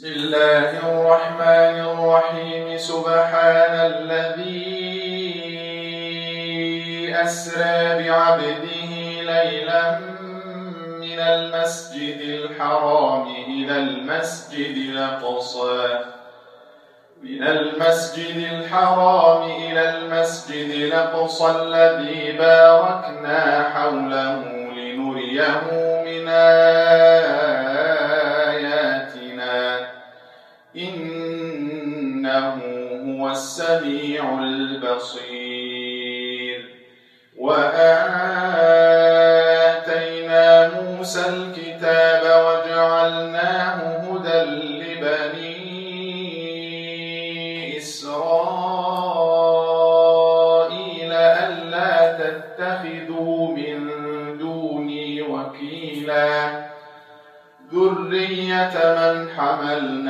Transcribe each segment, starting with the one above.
بسم الله الرحمن الرحيم. سبحان الذي أسرى بعبده ليلا من المسجد الحرام إلى المسجد الأقصى. من المسجد الحرام إلى المسجد الأقصى الذي باركنا البصير وآتينا موسى الكتاب وجعلناه هدى لبني إسرائيل ألا تتخذوا من دوني وكيلا. ذرية من حملنا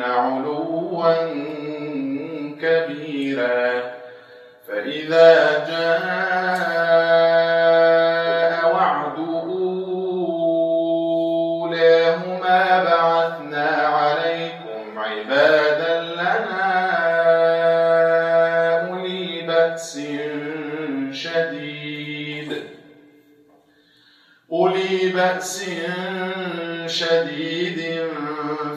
علوا كبيرا فإذا جاء وعد أولاهما بعثنا عليكم عبادا لنا أولي بأس شديد أولي بأس شديد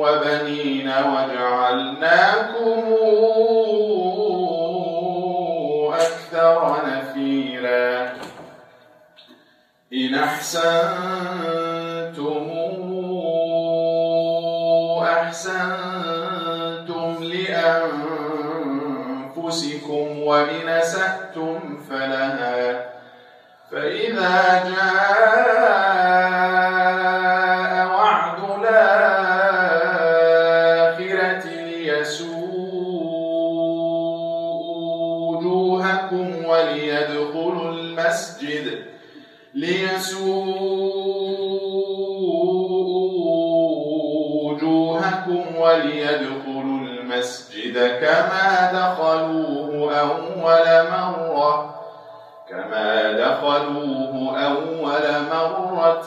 وبنين وجعلناكم أكثر نفيرا. إن أحسنتم أحسنتم لأنفسكم وإن أسأتم فلها. فإذا جاء ليسوءوا وجوهكم وليدخلوا المسجد. ليسوءوا وجوهكم وليدخلوا المسجد كما دخلوه أول مرة. كما دخلوه أول مرة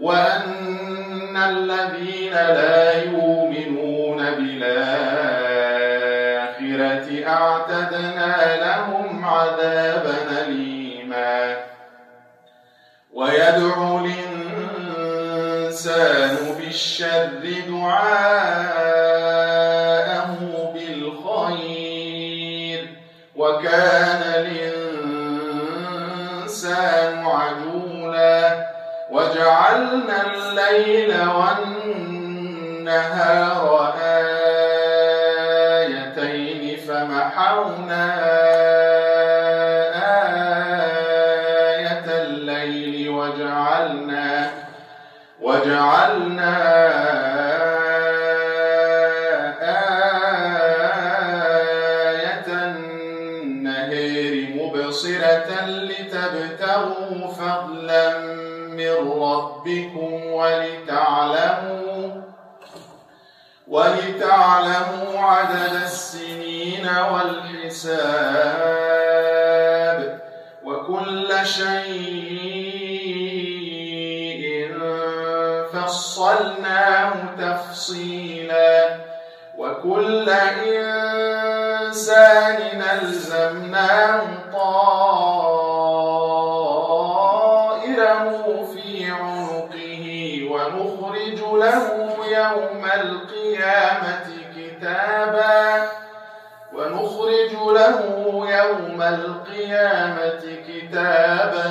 وأن الذين لا يؤمنون بالآخرة أعتدنا لهم عذابا أليما ويدعو الإنسان بالشر دعاءه الليل والنهار آيتين فمحونا من ربكم ولتعلموا ولتعلموا عدد السنين والحساب وكل شيء فصلناه تفصيلا وكل إنسان ألزمناه طائره يوم القيامة كتابا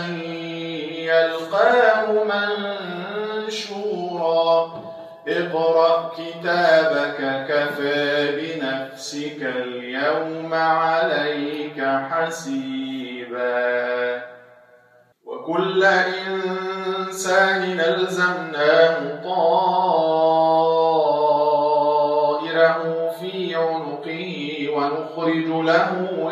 يلقاه منشورا. اقرأ كتابك كفى بنفسك اليوم عليك حسيبا. وكل إنسان ألزمناه طائره في عنقه ونخرج له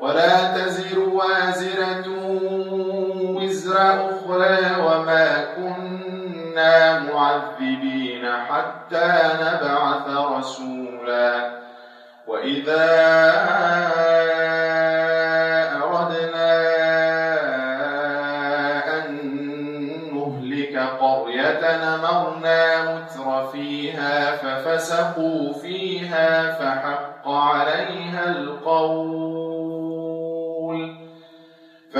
ولا تزر وازرة وزر أخرى وما كنا معذبين حتى نبعث رسولا. وإذا أردنا أن نهلك قرية نمرنا متر فيها ففسقوا فيها فحق عليها القول.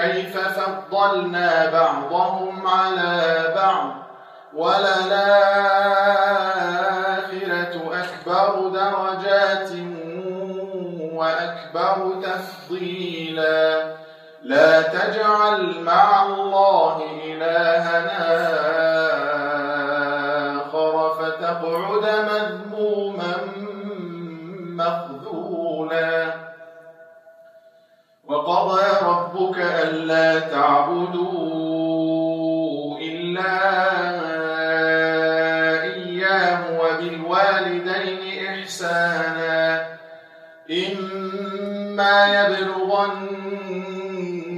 كيف فضلنا بعضهم على بعض وللآخرة أكبر درجات وأكبر تفضيلا. لا تجعل مع الله إلهنا آخر فتقعد مذموما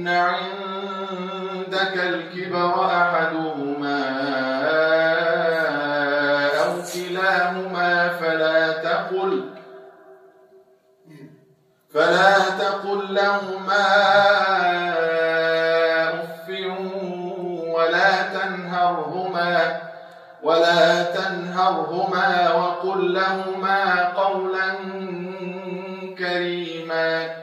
إن عندك الكبر أحدهما أو كلاهما فلا تقل فلا تقل لهما أف ولا تنهرهما ولا تنهرهما وقل لهما قولا كريما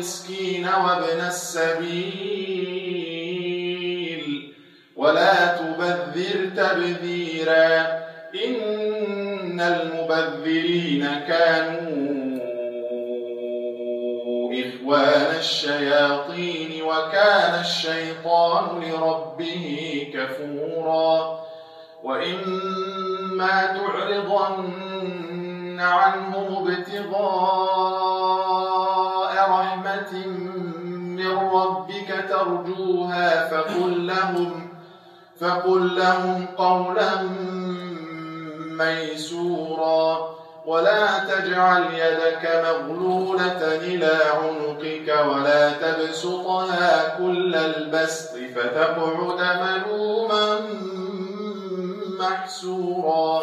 والمسكين وابن السبيل. ولا تبذر تبذيرا. إن المبذرين كانوا إخوان الشياطين وكان الشيطان لربه كفورا. وإما تعرضن عنهم ابتغاء من ربك ترجوها فقل لهم فقل لهم قولا ميسورا. ولا تجعل يدك مغلولة إلى عنقك ولا تبسطها كل البسط فتقعد ملوما محسورا.